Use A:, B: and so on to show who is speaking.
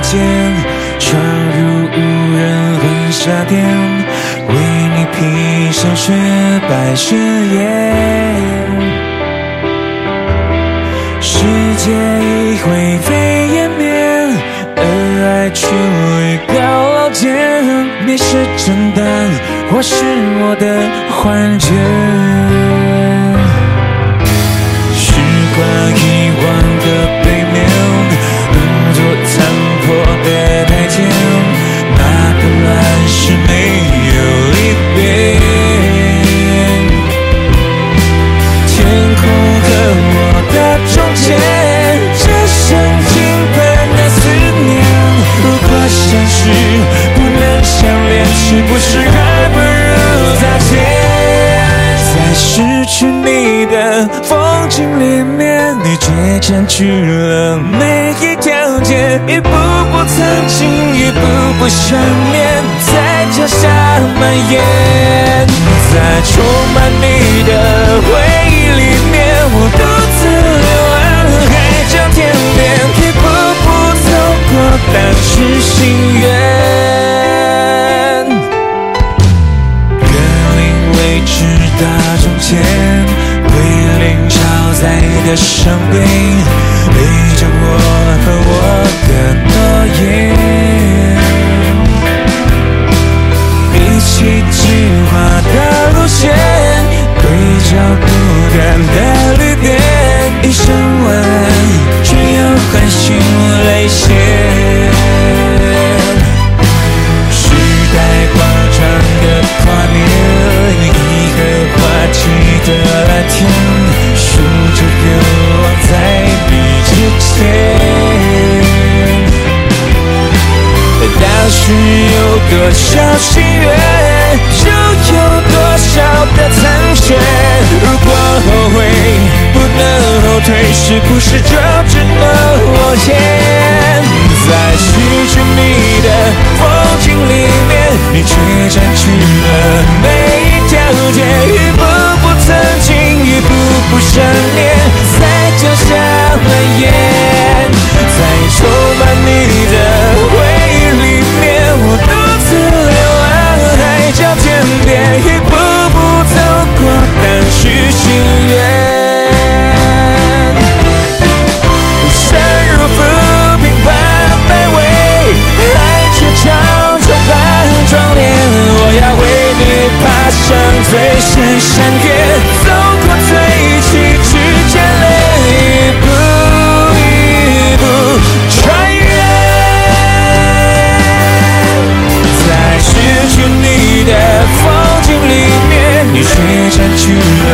A: 间，闯入无人问沙店，为你披上雪白誓言。世界已灰飞烟灭，而爱却位高楼间。你是真的，或是我的幻觉？时光遗忘的风景里面，你却占据了每一条街，一步步曾经，一步步想念，在脚下蔓延，在充满你的回忆。的伤悲，背着我和我的诺言。一起计划的路线，对照孤单的当时有多少心愿，就有多少的残缺。如果后悔不能后退，是不是就只能往前？在失去你的风景里面，你却占据了最深山岳，走过最崎岖艰难，一步一步穿越。在失去你的风景里面，你却占据了